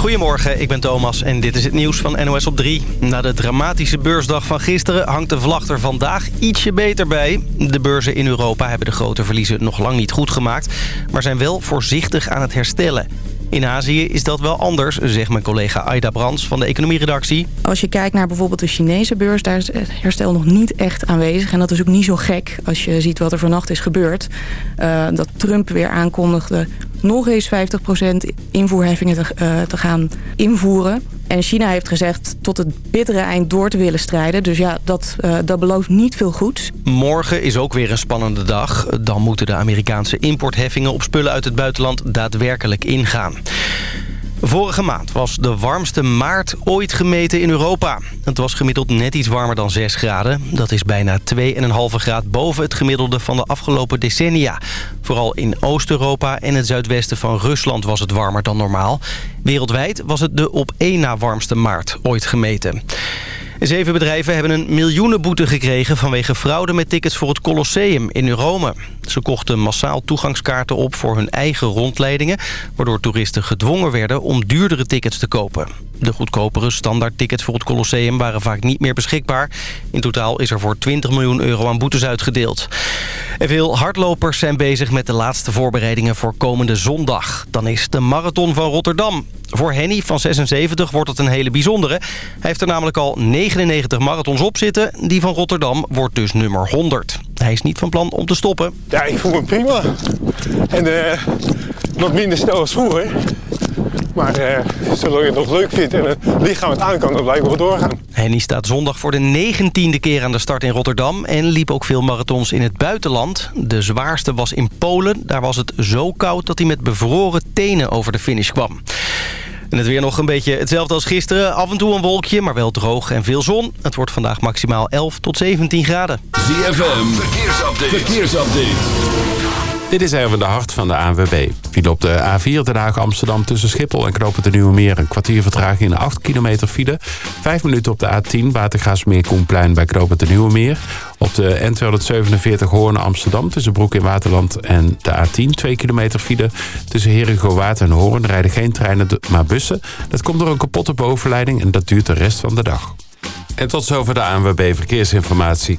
Goedemorgen, ik ben Thomas en dit is het nieuws van NOS op 3. Na de dramatische beursdag van gisteren hangt de vlag er vandaag ietsje beter bij. De beurzen in Europa hebben de grote verliezen nog lang niet goed gemaakt... maar zijn wel voorzichtig aan het herstellen. In Azië is dat wel anders, zegt mijn collega Aida Brands van de economieredactie. Als je kijkt naar bijvoorbeeld de Chinese beurs, daar is het herstel nog niet echt aanwezig. En dat is ook niet zo gek als je ziet wat er vannacht is gebeurd. Uh, dat Trump weer aankondigde nog eens 50% invoerheffingen te, uh, te gaan invoeren. En China heeft gezegd tot het bittere eind door te willen strijden. Dus ja, dat, uh, dat belooft niet veel goeds. Morgen is ook weer een spannende dag. Dan moeten de Amerikaanse importheffingen op spullen uit het buitenland daadwerkelijk ingaan. Vorige maand was de warmste maart ooit gemeten in Europa. Het was gemiddeld net iets warmer dan 6 graden. Dat is bijna 2,5 graad boven het gemiddelde van de afgelopen decennia. Vooral in Oost-Europa en het zuidwesten van Rusland was het warmer dan normaal. Wereldwijd was het de op één na warmste maart ooit gemeten. Zeven bedrijven hebben een miljoenenboete gekregen... vanwege fraude met tickets voor het Colosseum in Rome. Ze kochten massaal toegangskaarten op voor hun eigen rondleidingen... waardoor toeristen gedwongen werden om duurdere tickets te kopen. De goedkopere standaardtickets voor het Colosseum waren vaak niet meer beschikbaar. In totaal is er voor 20 miljoen euro aan boetes uitgedeeld. En veel hardlopers zijn bezig met de laatste voorbereidingen voor komende zondag. Dan is de Marathon van Rotterdam. Voor Henny van 76 wordt het een hele bijzondere. Hij heeft er namelijk al 99 marathons op zitten. Die van Rotterdam wordt dus nummer 100. Hij is niet van plan om te stoppen. Ja, ik voel me prima. En uh, wat minder snel als vroeger. Maar uh, zolang je het nog leuk vindt en het lichaam het aan kan, dan blijven we doorgaan. Henny staat zondag voor de negentiende keer aan de start in Rotterdam... en liep ook veel marathons in het buitenland. De zwaarste was in Polen. Daar was het zo koud dat hij met bevroren tenen over de finish kwam. En het weer nog een beetje hetzelfde als gisteren. Af en toe een wolkje, maar wel droog en veel zon. Het wordt vandaag maximaal 11 tot 17 graden. ZFM, verkeersupdate. verkeersupdate. Dit is even de hart van de ANWB. File op de A4 Den Haag Amsterdam tussen Schiphol en Knopen de Nieuwe Meer. Een kwartier vertraging in 8 kilometer file. Vijf minuten op de A10 Watergaasmeer Koenplein bij Knopen de Nieuwe Meer. Op de N247 Hoorn Amsterdam tussen Broek in Waterland en de A10. 2 kilometer file tussen Herengowaard en Hoorn rijden geen treinen maar bussen. Dat komt door een kapotte bovenleiding en dat duurt de rest van de dag. En tot zover de ANWB Verkeersinformatie.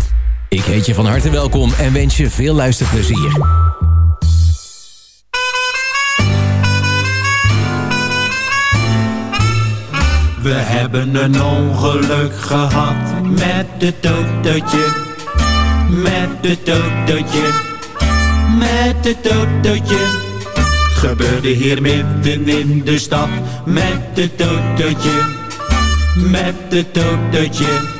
Ik heet je van harte welkom en wens je veel luisterplezier. We hebben een ongeluk gehad met het autootje. Met het autootje. Met het autootje. Het gebeurde hier midden in de stad. Met het autootje. Met het autootje.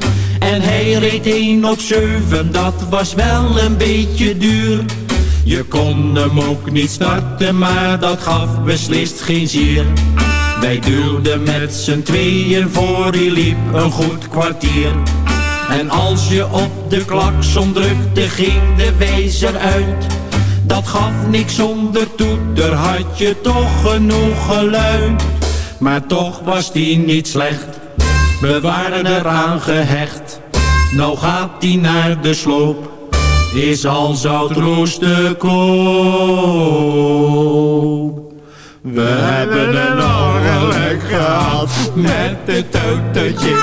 En hij reed 1 op 7, dat was wel een beetje duur. Je kon hem ook niet starten, maar dat gaf beslist geen zier. Wij duwden met z'n tweeën voor, hij liep een goed kwartier. En als je op de klakson drukte, ging de wezer uit. Dat gaf niks zonder toeter, had je toch genoeg geluid. Maar toch was die niet slecht, we waren eraan gehecht. Nou gaat hij naar de sloop, is al zout rooster koop. We hebben een ongeluk gehad. Met het autootje,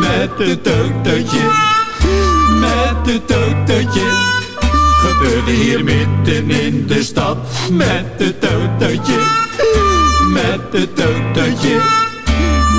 met het autootje, met het autootje. Gebeurde hier midden in de stad. Met het autootje, met het autootje,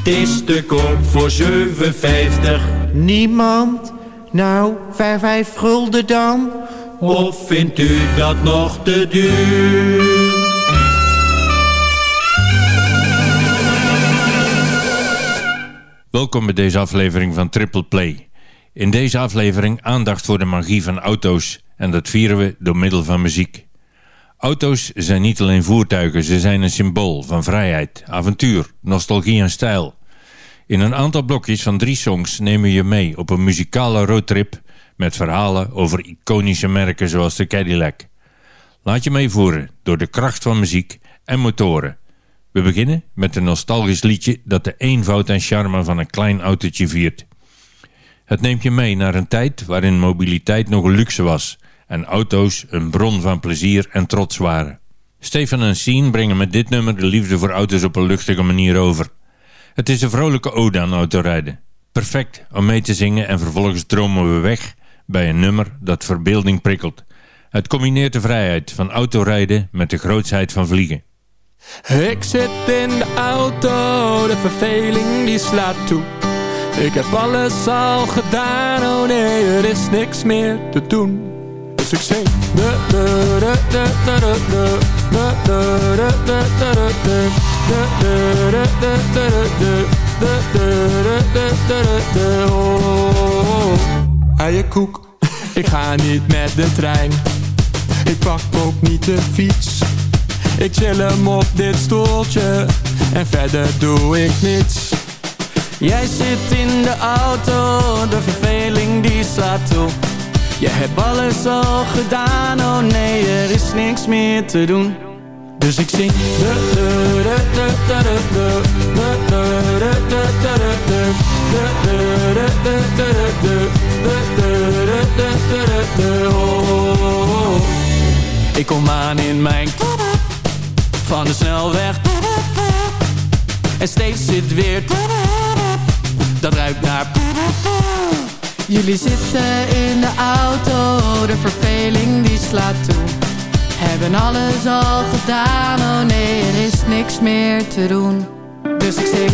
Het is te koop voor 7,50. Niemand? Nou, vijf, vijf gulden dan? Of vindt u dat nog te duur? Welkom bij deze aflevering van Triple Play. In deze aflevering aandacht voor de magie van auto's en dat vieren we door middel van muziek. Auto's zijn niet alleen voertuigen, ze zijn een symbool van vrijheid, avontuur, nostalgie en stijl. In een aantal blokjes van drie songs nemen we je mee op een muzikale roadtrip met verhalen over iconische merken zoals de Cadillac. Laat je meevoeren door de kracht van muziek en motoren. We beginnen met een nostalgisch liedje dat de eenvoud en charme van een klein autootje viert. Het neemt je mee naar een tijd waarin mobiliteit nog een luxe was en auto's een bron van plezier en trots waren. Stefan en Sien brengen met dit nummer de liefde voor auto's op een luchtige manier over. Het is een vrolijke ode aan autorijden. Perfect om mee te zingen en vervolgens dromen we weg bij een nummer dat verbeelding prikkelt. Het combineert de vrijheid van autorijden met de grootsheid van vliegen. Ik zit in de auto, de verveling die slaat toe. Ik heb alles al gedaan, oh nee, er is niks meer te doen. Dus ik. Eierkoek, ik ga niet met de trein. Ik pak ook niet de fiets. Ik chill hem op dit stoeltje en verder doe ik niets. Jij zit in de auto, de verveling die slaat toe. Je hebt alles al gedaan, oh nee, er is niks meer te doen. Dus ik zing. Ik kom aan in mijn van de snelweg En steeds zit weer Dat ruikt naar Jullie zitten in de auto De verveling die slaat toe. Hebben alles al gedaan Oh nee, er is niks meer te doen. Dus ik zing.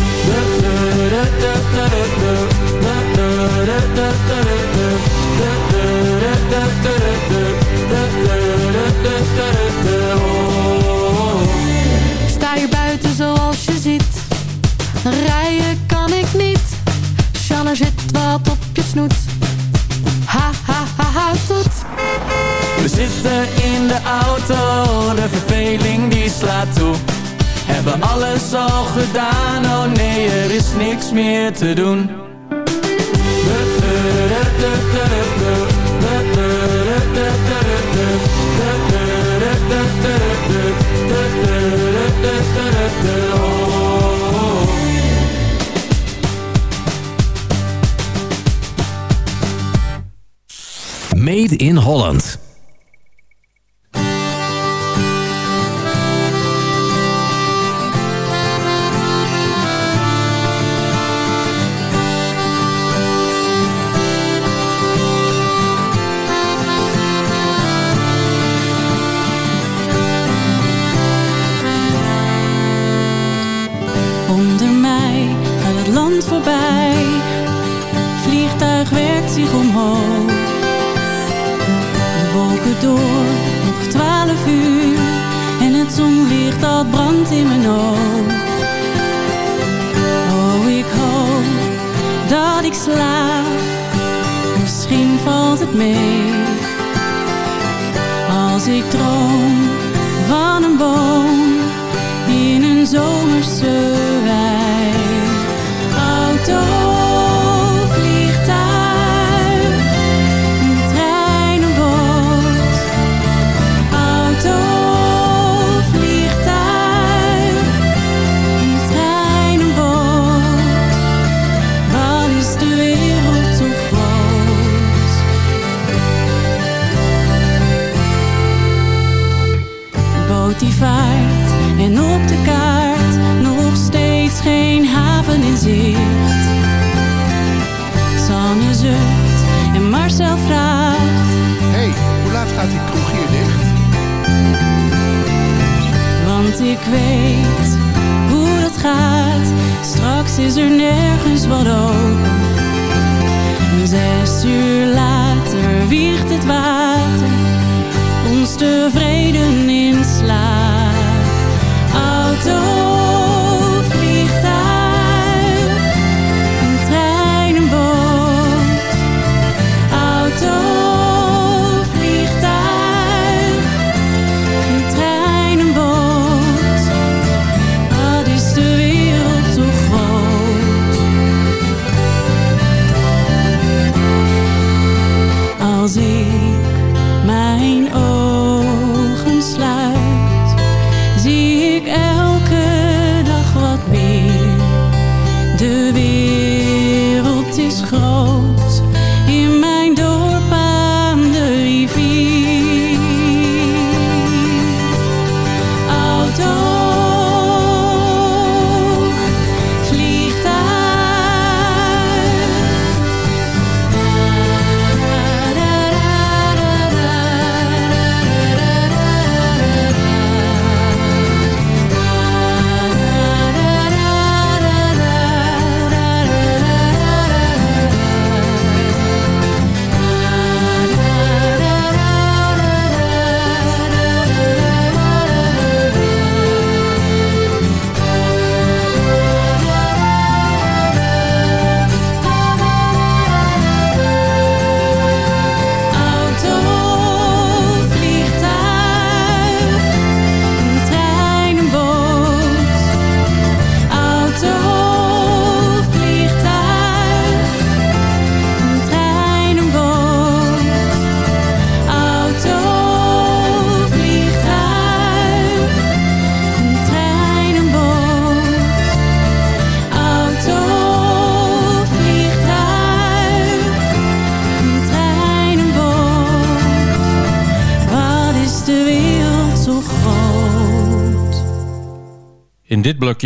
Sta hier buiten zoals je ziet. Rijden kan ik niet. Sjanne zit op Ha ha ha ha toet We zitten in de auto De verveling die slaat toe. Hebben alles al gedaan Oh nee, er is niks meer te doen Made in Holland.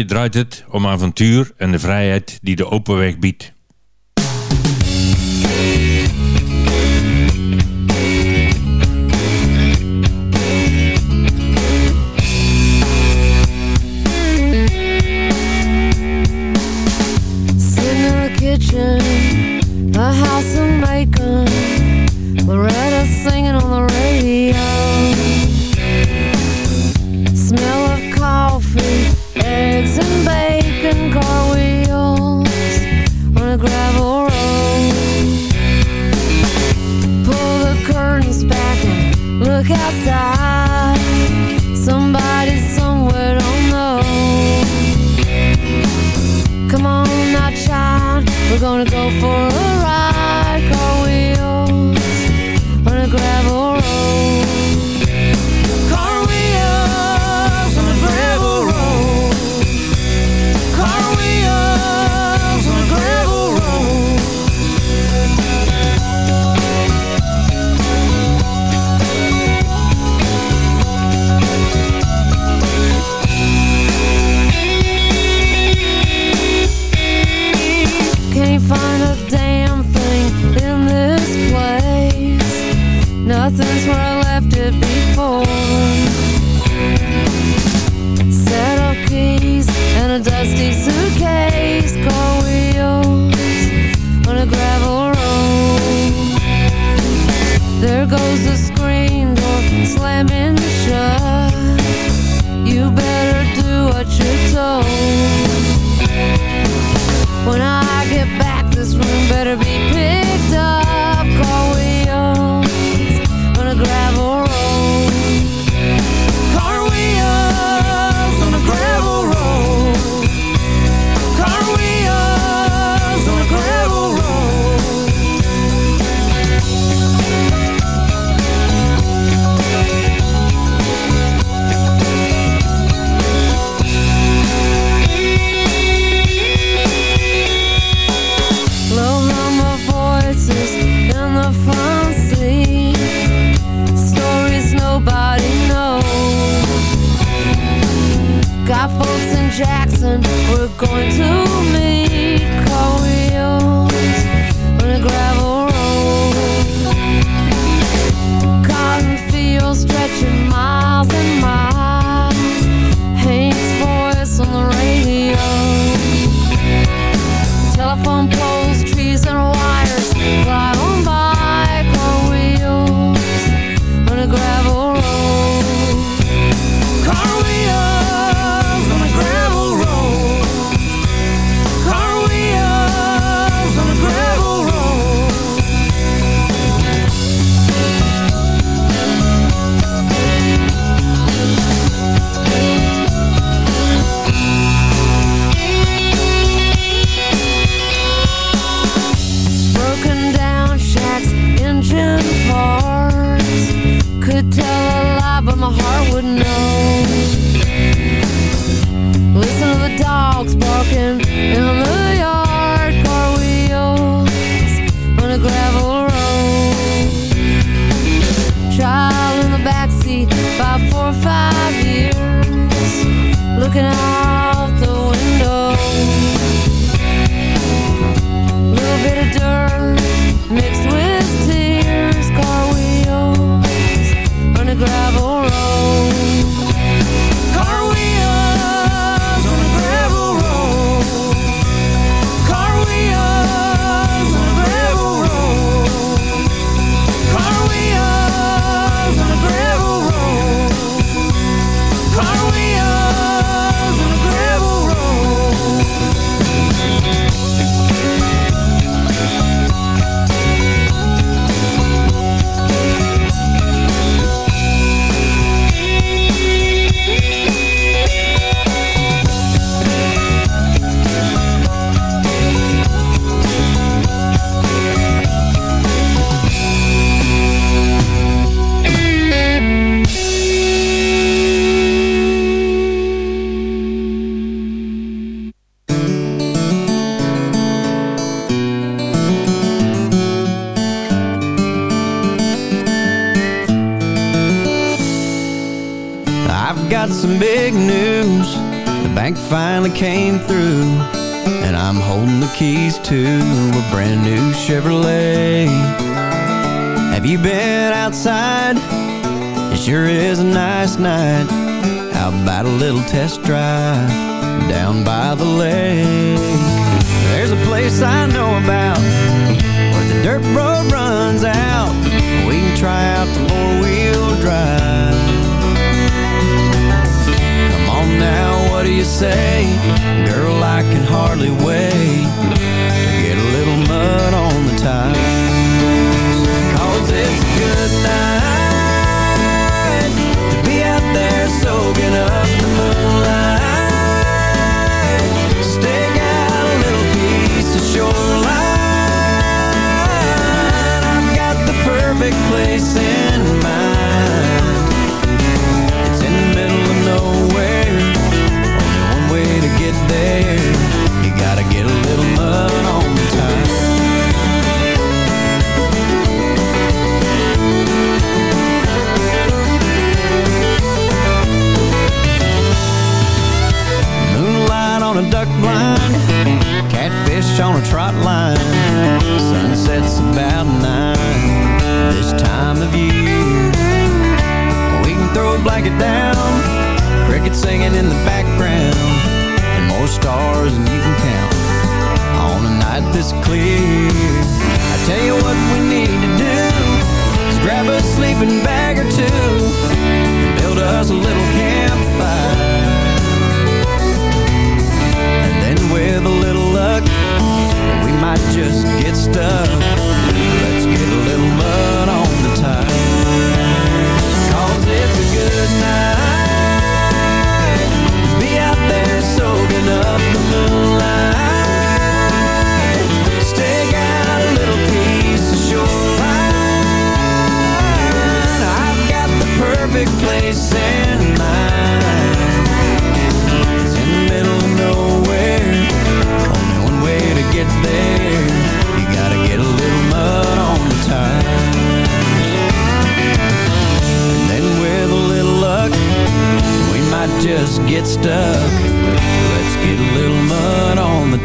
draait het om avontuur en de vrijheid die de open weg biedt.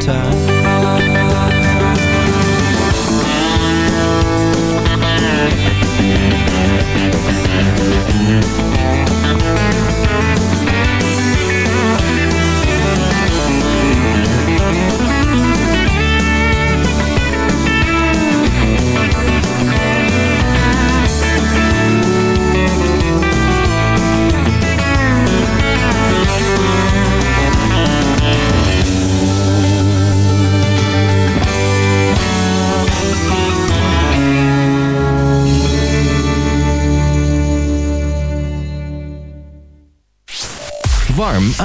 time.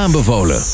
Aanbevolen.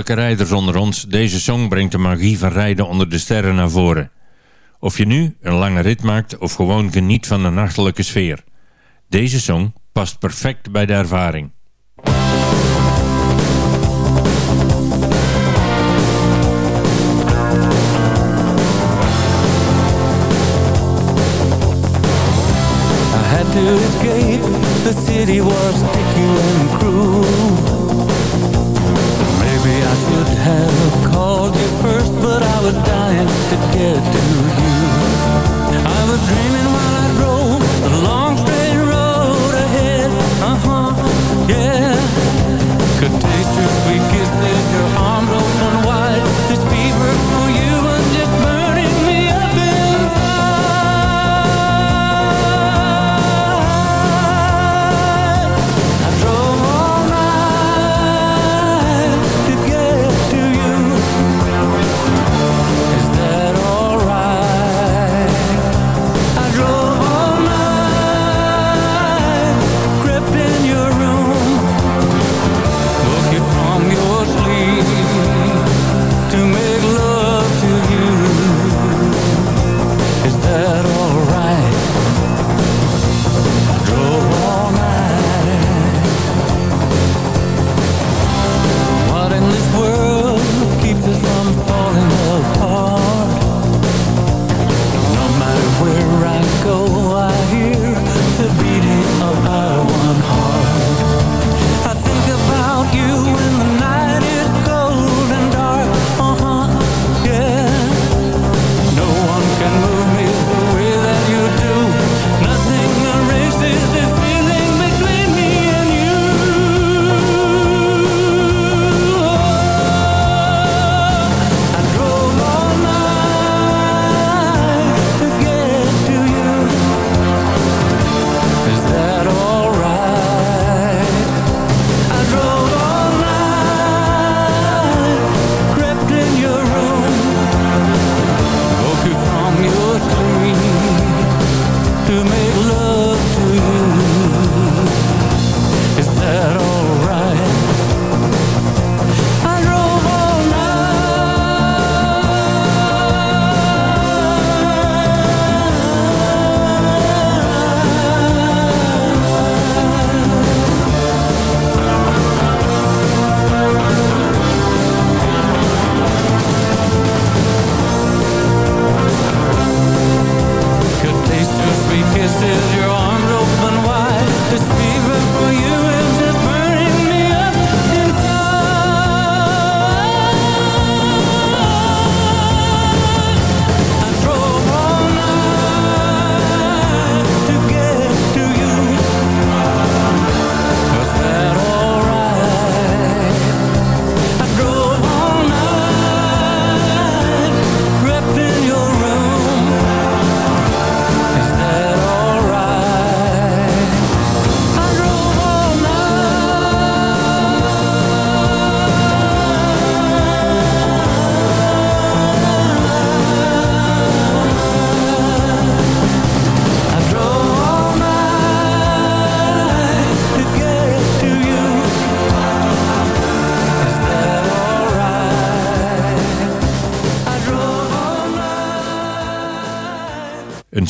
landelijke rijders onder ons, deze song brengt de magie van rijden onder de sterren naar voren. Of je nu een lange rit maakt of gewoon geniet van de nachtelijke sfeer. Deze song past perfect bij de ervaring. I had to escape, the city was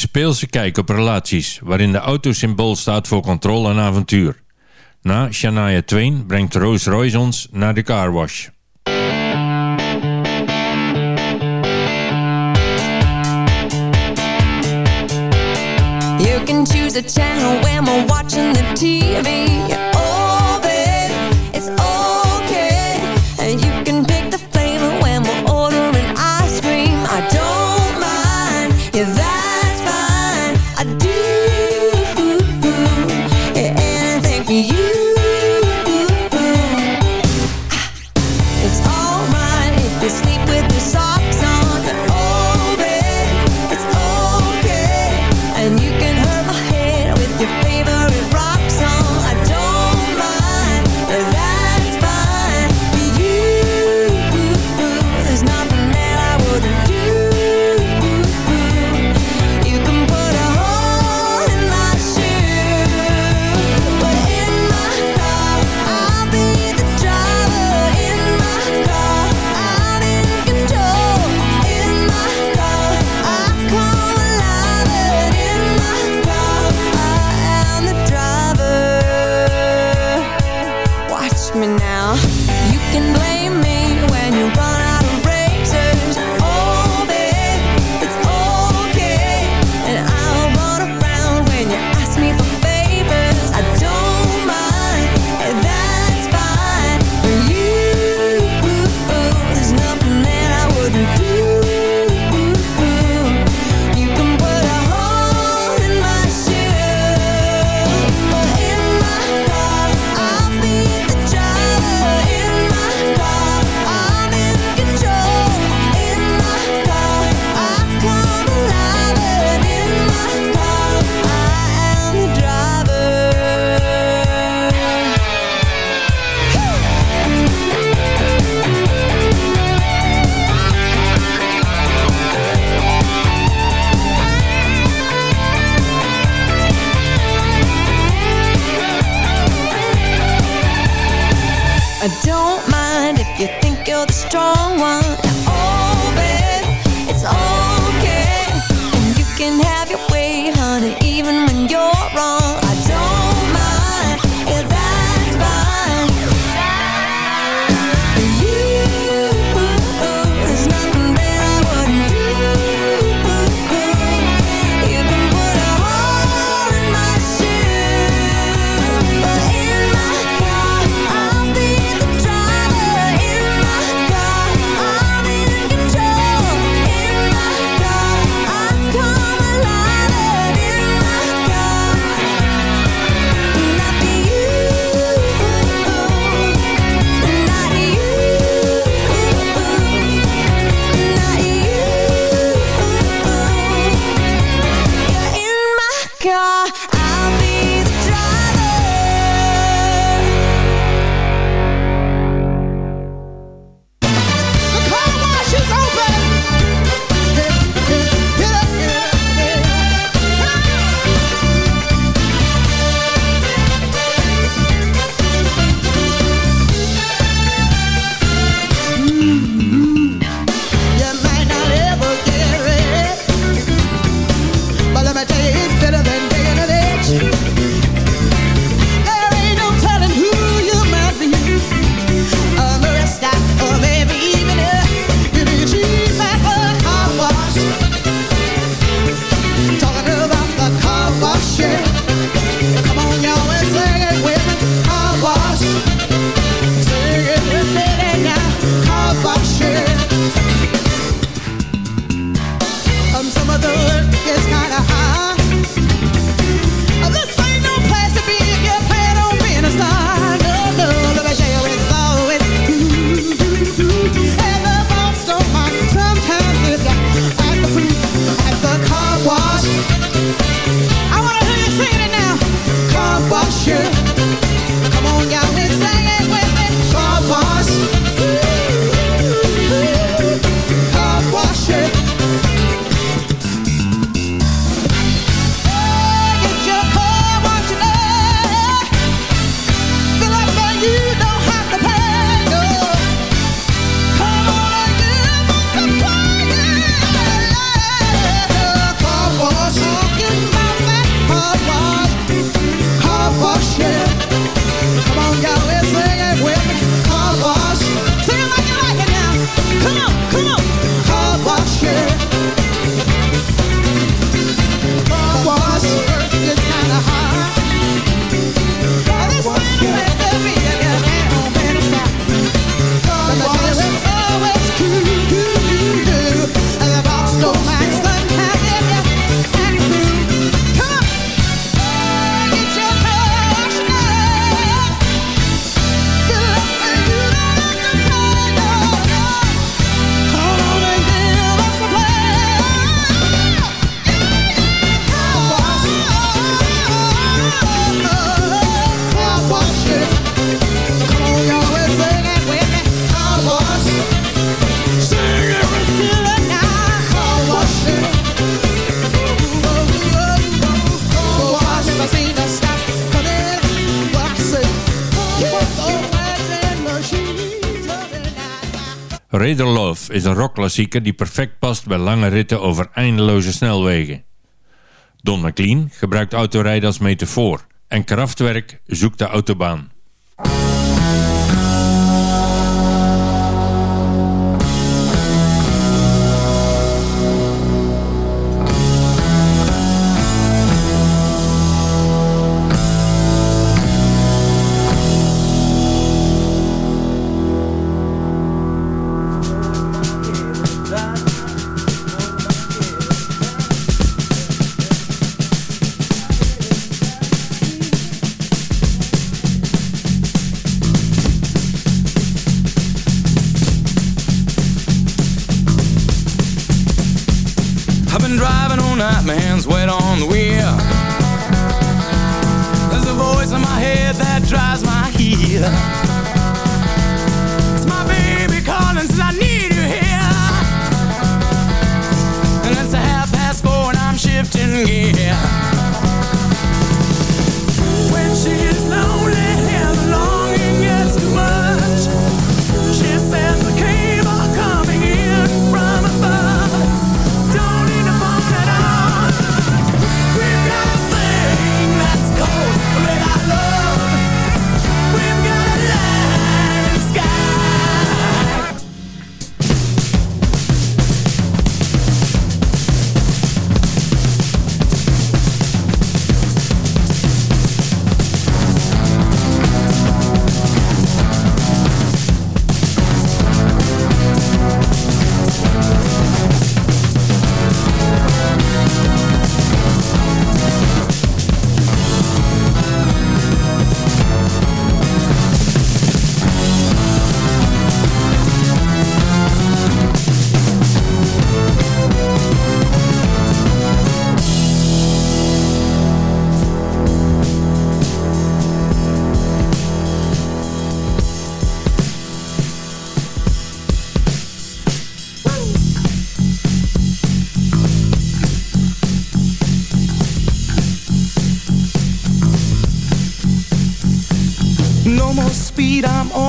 speelse kijk op relaties, waarin de auto symbool staat voor controle en avontuur. Na Shania Twain brengt Rose Royce ons naar de car wash. You can choose a channel when we're watching the TV. want. Oh, babe, it's okay. And you can have Is een rockklassieker die perfect past bij lange ritten over eindeloze snelwegen. Don McLean gebruikt autorijden als metafoor en Kraftwerk zoekt de autobaan.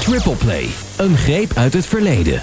Triple Play, een greep uit het verleden.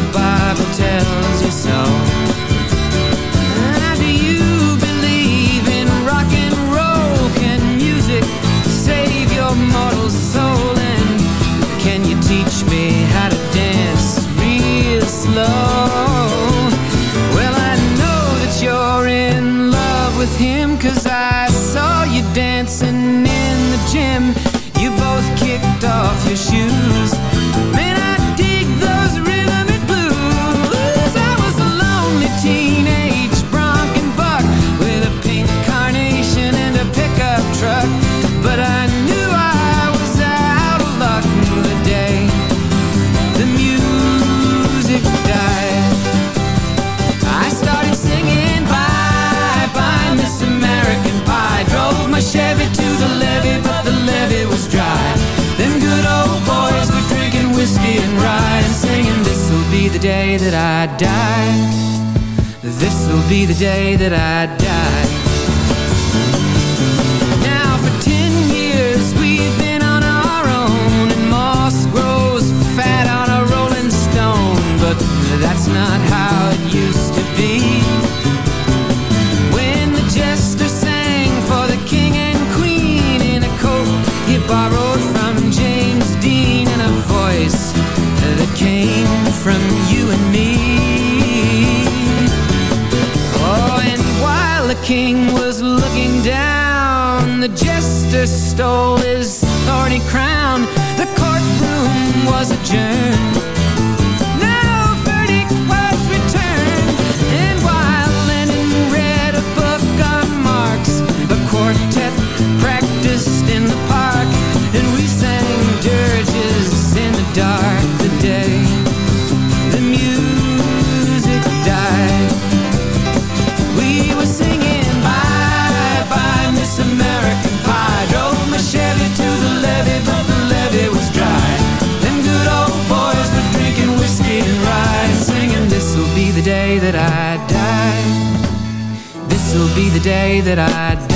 the Bible tells you so. dark the day. The music died. We were singing bye bye miss american pie. Drove my chevy to the levee but the levee was dry. Good old boys were drinking whiskey and singing this'll be the day that i die. This'll be the day that i die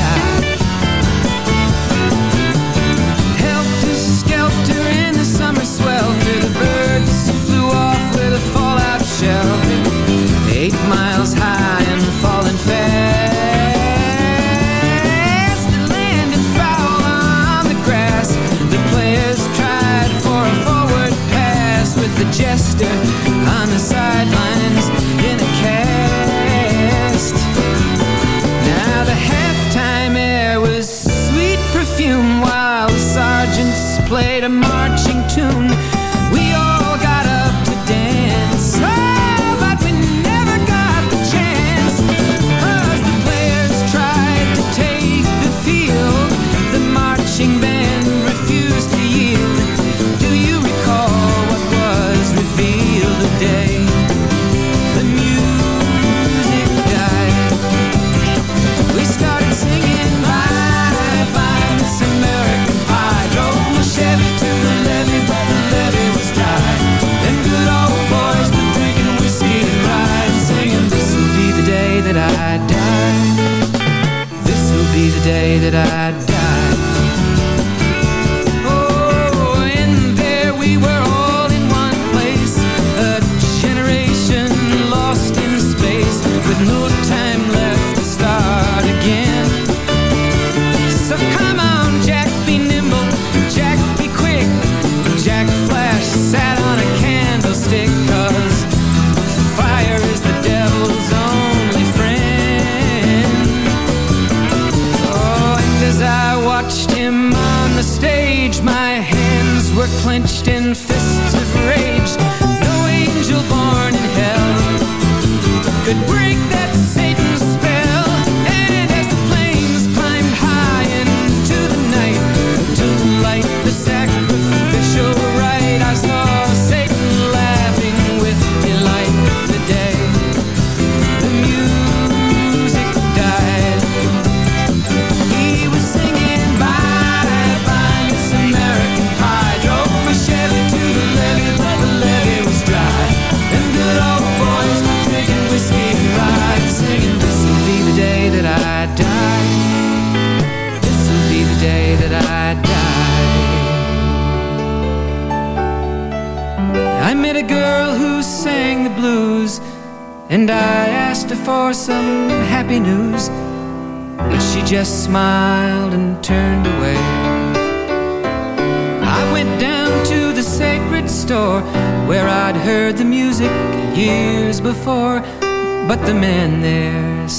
that I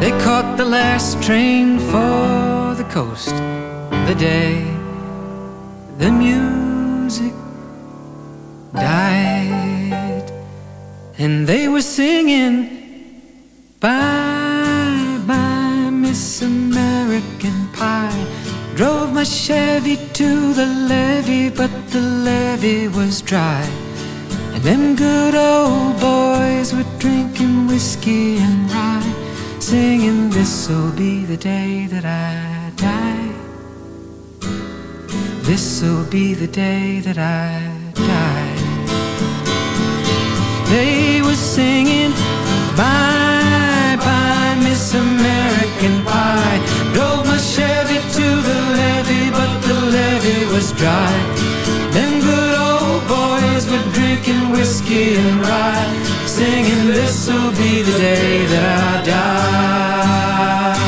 they caught the last train for the coast the day the music died. And they were singing, Bye, bye, Miss American Pie. Drove my Chevy to the levee, but the levee was dry. And them good old boys were drinking whiskey and rye singing, This'll be the day that I die. This'll be the day that I die. They were singing, Bye, bye, Miss American Pie. Drove my Chevy to the levee, but the levee was dry. Then good boys were drinking whiskey and rye, singing, This'll be the day that I die.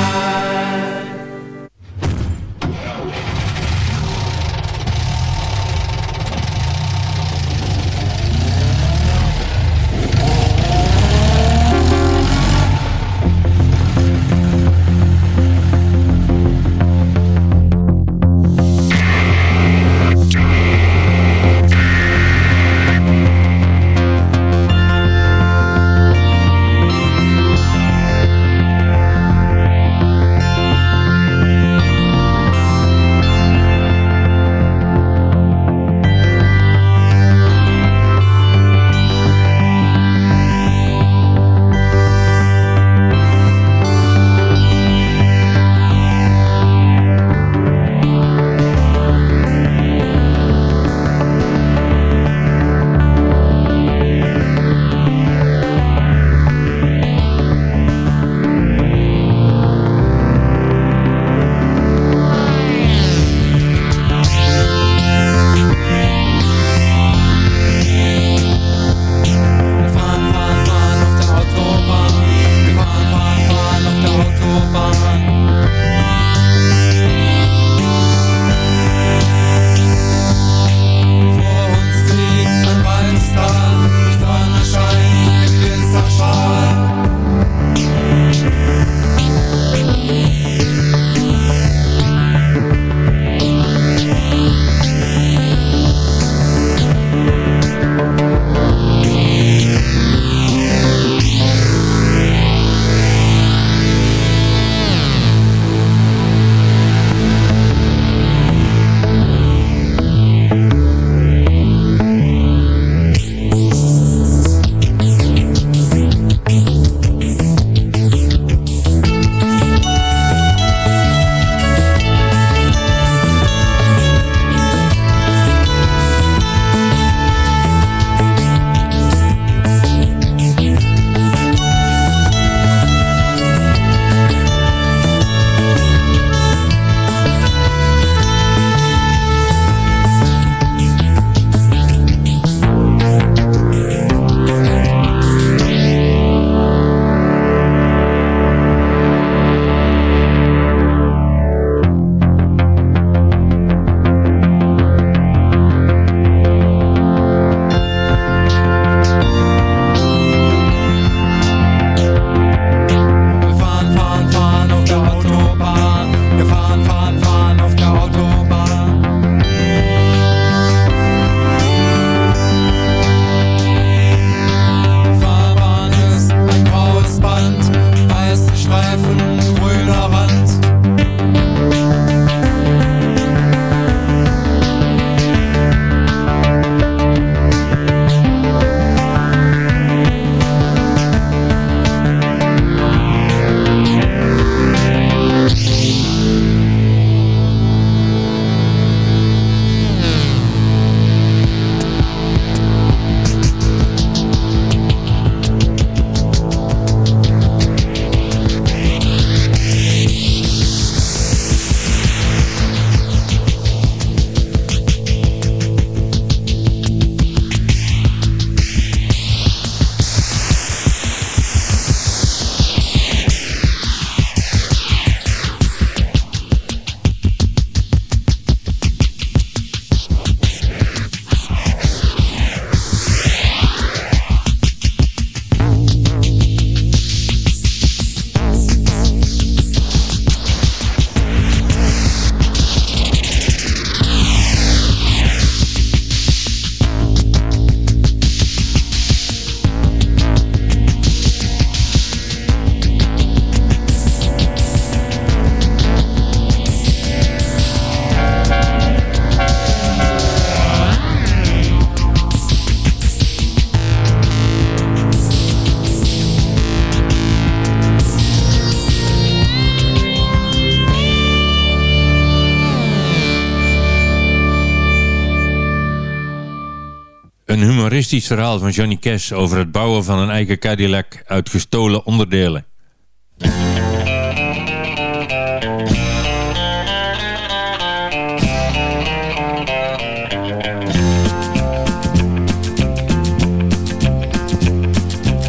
Een humoristisch verhaal van Johnny Cash over het bouwen van een eigen Cadillac uit gestolen onderdelen.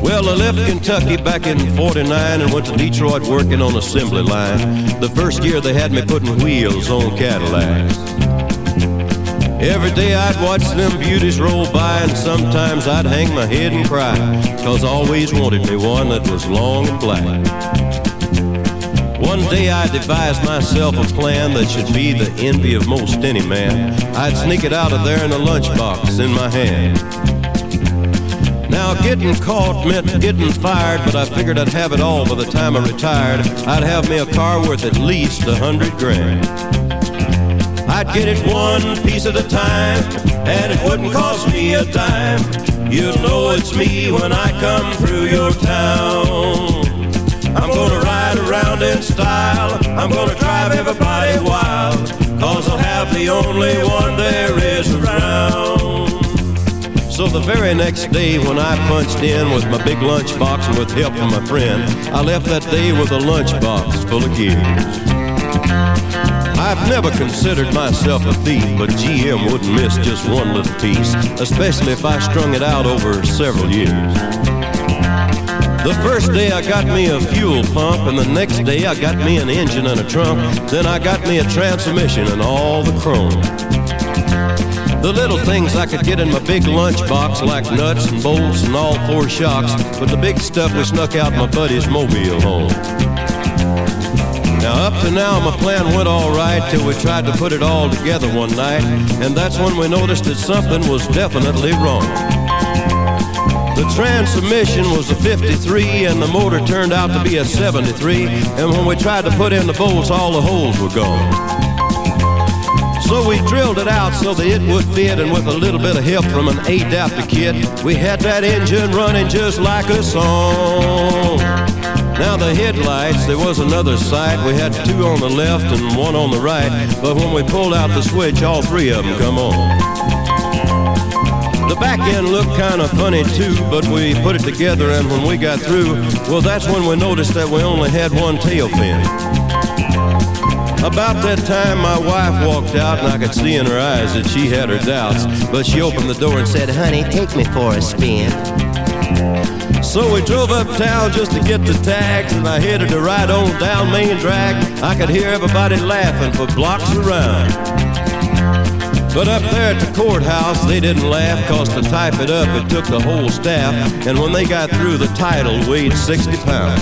Well, I left Kentucky back in 49 and went to Detroit working on assembly line. The first year they had me putting wheels on Cadillacs. Every day I'd watch them beauties roll by and sometimes I'd hang my head and cry Cause I always wanted me one that was long and black One day I devised myself a plan that should be the envy of most any man I'd sneak it out of there in a lunchbox in my hand now getting caught meant getting fired, but I figured I'd have it all by the time I retired. I'd have me a car worth at least a hundred grand. I'd get it one piece at a time, and it wouldn't cost me a dime. You'll know it's me when I come through your town. I'm gonna ride around in style, I'm gonna drive everybody wild, cause I'll have the only one there is around. So the very next day when I punched in with my big lunchbox and with help from my friend, I left that day with a lunchbox full of gears. I've never considered myself a thief, but GM wouldn't miss just one little piece, especially if I strung it out over several years. The first day I got me a fuel pump, and the next day I got me an engine and a trunk. Then I got me a transmission and all the chrome. The little things I could get in my big lunchbox, like nuts and bolts and all four shocks, but the big stuff we snuck out my buddy's mobile home. Now up to now my plan went all right till we tried to put it all together one night, and that's when we noticed that something was definitely wrong. The transmission was a 53 and the motor turned out to be a 73, and when we tried to put in the bolts, all the holes were gone. So we drilled it out so that it would fit, and with a little bit of help from an adapter kit, we had that engine running just like a song. Now the headlights, there was another sight. We had two on the left and one on the right, but when we pulled out the switch, all three of them come on. The back end looked kind of funny too, but we put it together and when we got through, well that's when we noticed that we only had one tail fin. About that time, my wife walked out, and I could see in her eyes that she had her doubts. But she opened the door and said, Honey, take me for a spin. So we drove uptown just to get the tags, and I headed to ride on down Main Drag. I could hear everybody laughing for blocks around. But up there at the courthouse, they didn't laugh, cause to type it up, it took the whole staff. And when they got through, the title weighed 60 pounds.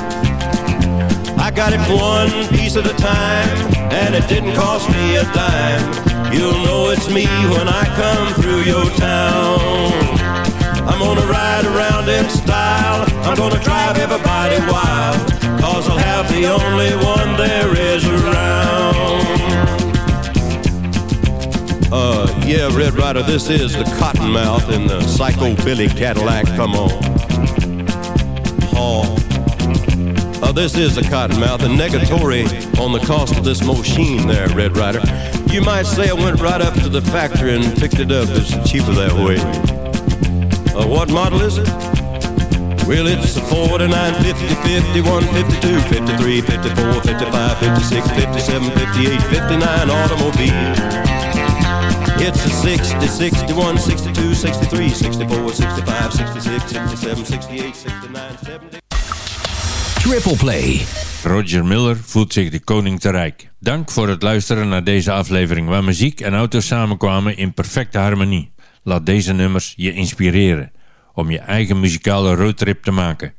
I got it one piece at a time, and it didn't cost me a dime. You'll know it's me when I come through your town. I'm gonna ride around in style, I'm gonna drive everybody wild, cause I'll have the only one there is around. Uh, yeah, Red Rider, this is the Cottonmouth in the Psycho Billy Cadillac, come on. Oh. Uh, this is the Cottonmouth, and negatory on the cost of this machine there, Red Rider. You might say I went right up to the factory and picked it up. It's cheaper that way. Uh, what model is it? Well, it's a 49, 50, 51, 52, 53, 54, 55, 56, 57, 58, 59 automobile. It's a 60, 61, 62, 63, 64, 65, 66, 67, 68, 69, 70. Triple Play. Roger Miller voelt zich de koning te rijk. Dank voor het luisteren naar deze aflevering waar muziek en auto's samenkwamen in perfecte harmonie. Laat deze nummers je inspireren om je eigen muzikale roadtrip te maken.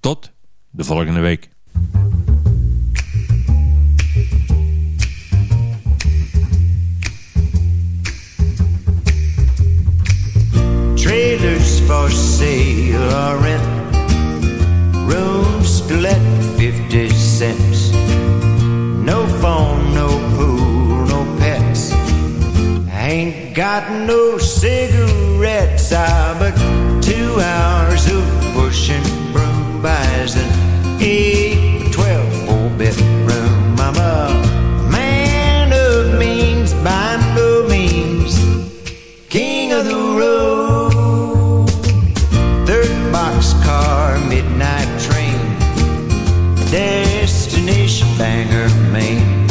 Tot de volgende week. Trailers for sale or rent. Rooms to let 50 cents. No phone, no pool. Ain't got no cigarettes, ah, but two hours of pushing broom buys an eight or twelve four bedroom. I'm a man of means by no means, king of the road. Third boxcar, midnight train, destination Bangor, Maine.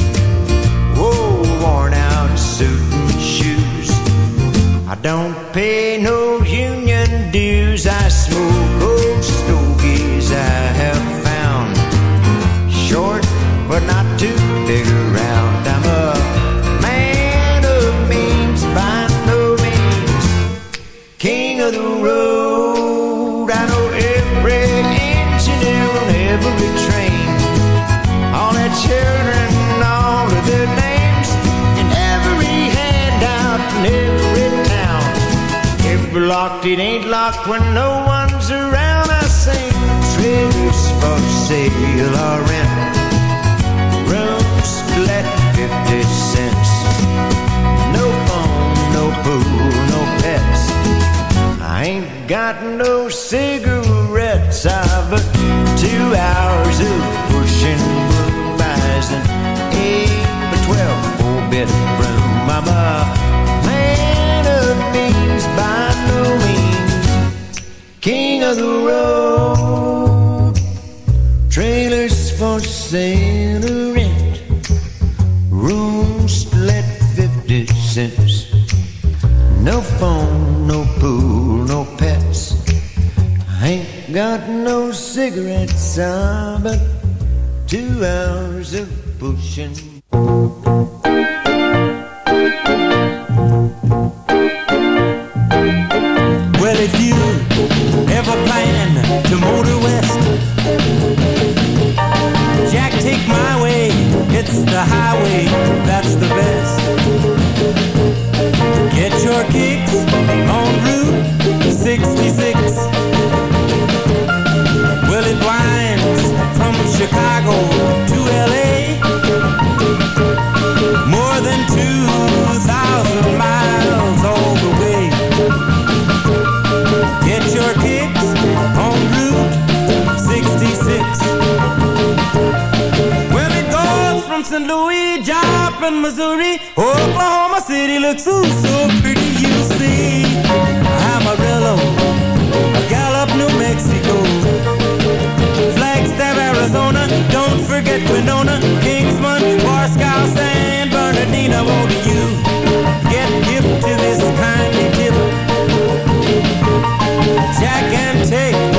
Whoa, worn out suit don't pay no union dues. I smoke old stogies I have found. Short, but not too big around. I'm a man of means by no means. King of the road. It ain't locked when no one's around. I sing trailers for sale or rent. Rooms let 50 cents. No phone, no pool, no pets. I ain't got no cigarettes. I've two hours of pushing buys and eight by twelve four bedroom. I'm a man of means the road. Trailers for sale or rent. Rooms let 50 cents. No phone, no pool, no pets. I ain't got no cigarettes, ah, but two hours of pushing. Louis, Joplin, Missouri, Oklahoma City looks ooh so pretty, you see. Amarillo, Gallup, New Mexico, Flagstaff, Arizona, don't forget Winona, Kingsman, Warscow, San Bernardino, won't you get hip to this kindly tip? Jack and take